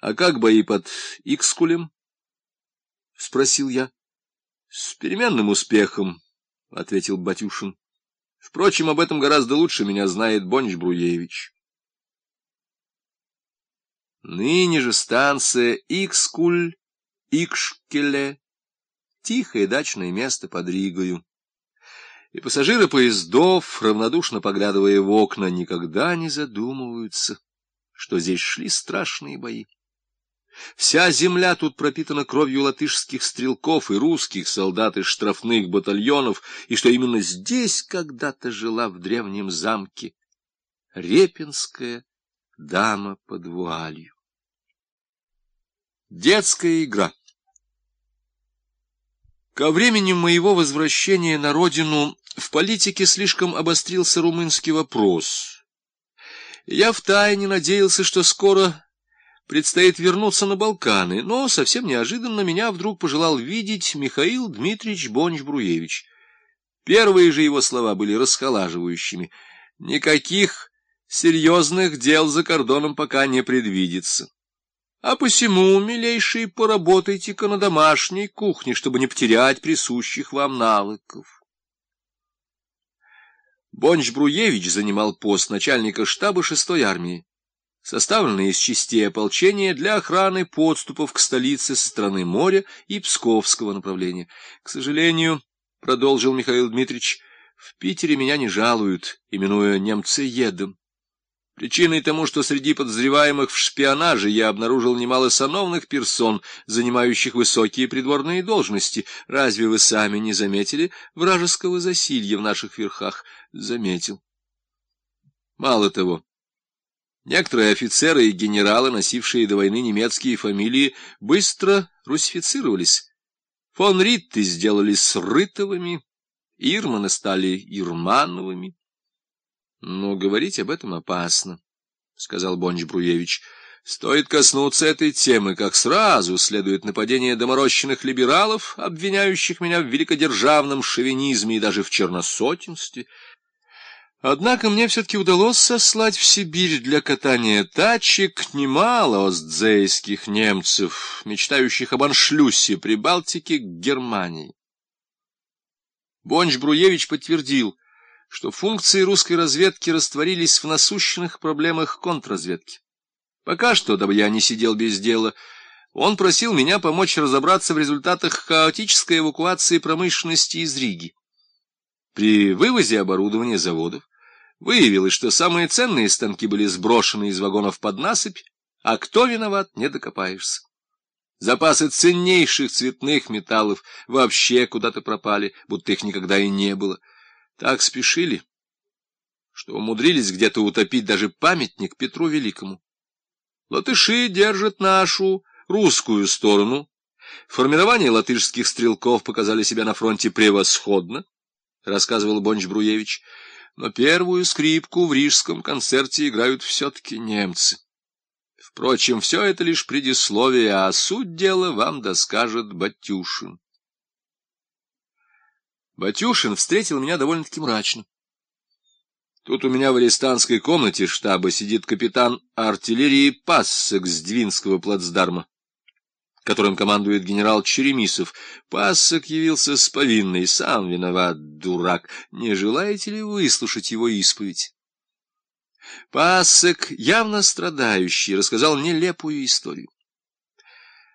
— А как бои под Икскулем? — спросил я. — С переменным успехом, — ответил Батюшин. — Впрочем, об этом гораздо лучше меня знает Бонч Бруевич. Ныне же станция Икскуль, Икшкеле, тихое дачное место под Ригою. И пассажиры поездов, равнодушно поглядывая в окна, никогда не задумываются, что здесь шли страшные бои. Вся земля тут пропитана кровью латышских стрелков и русских солдат из штрафных батальонов, и что именно здесь когда-то жила в древнем замке репинская дама под вуалью. Детская игра Ко времени моего возвращения на родину в политике слишком обострился румынский вопрос. Я втайне надеялся, что скоро предстоит вернуться на Балканы, но совсем неожиданно меня вдруг пожелал видеть Михаил Дмитриевич Бонч-Бруевич. Первые же его слова были расхолаживающими. Никаких серьезных дел за кордоном пока не предвидится. А посему, милейший, поработайте-ка на домашней кухне, чтобы не потерять присущих вам навыков. Бонч-Бруевич занимал пост начальника штаба шестой армии составленной из частей ополчения для охраны подступов к столице со стороны моря и Псковского направления. К сожалению, — продолжил Михаил Дмитриевич, — в Питере меня не жалуют, именуя немцеедом. Причиной тому, что среди подозреваемых в шпионаже я обнаружил немало сановных персон, занимающих высокие придворные должности. Разве вы сами не заметили вражеского засилья в наших верхах? Заметил. Мало того, Некоторые офицеры и генералы, носившие до войны немецкие фамилии, быстро русифицировались. Фон Ритты сделались Рытовыми, Ирманы стали Ирмановыми. Но говорить об этом опасно, — сказал Бонч Бруевич. Стоит коснуться этой темы, как сразу следует нападение доморощенных либералов, обвиняющих меня в великодержавном шовинизме и даже в черносотенстве — Однако мне все-таки удалось сослать в Сибирь для катания тачек немало остзейских немцев, мечтающих об аншлюсе Прибалтики к Германии. Бонч-Бруевич подтвердил, что функции русской разведки растворились в насущных проблемах контрразведки. Пока что, дабы я не сидел без дела, он просил меня помочь разобраться в результатах хаотической эвакуации промышленности из Риги. При вывозе оборудования заводов Выявилось, что самые ценные станки были сброшены из вагонов под насыпь, а кто виноват, не докопаешься. Запасы ценнейших цветных металлов вообще куда-то пропали, будто их никогда и не было. Так спешили, что умудрились где-то утопить даже памятник Петру Великому. Латыши держат нашу русскую сторону. Формирования латышских стрелков показали себя на фронте превосходно, рассказывал Бонч Бруевич но первую скрипку в рижском концерте играют все-таки немцы. Впрочем, все это лишь предисловие, а суть дела вам доскажет Батюшин. Батюшин встретил меня довольно-таки мрачно. Тут у меня в арестантской комнате штаба сидит капитан артиллерии Пассек с Двинского плацдарма которым командует генерал Черемисов. Пассок явился с повинной, сам виноват, дурак. Не желаете ли выслушать его исповедь? Пассек, явно страдающий, рассказал нелепую историю.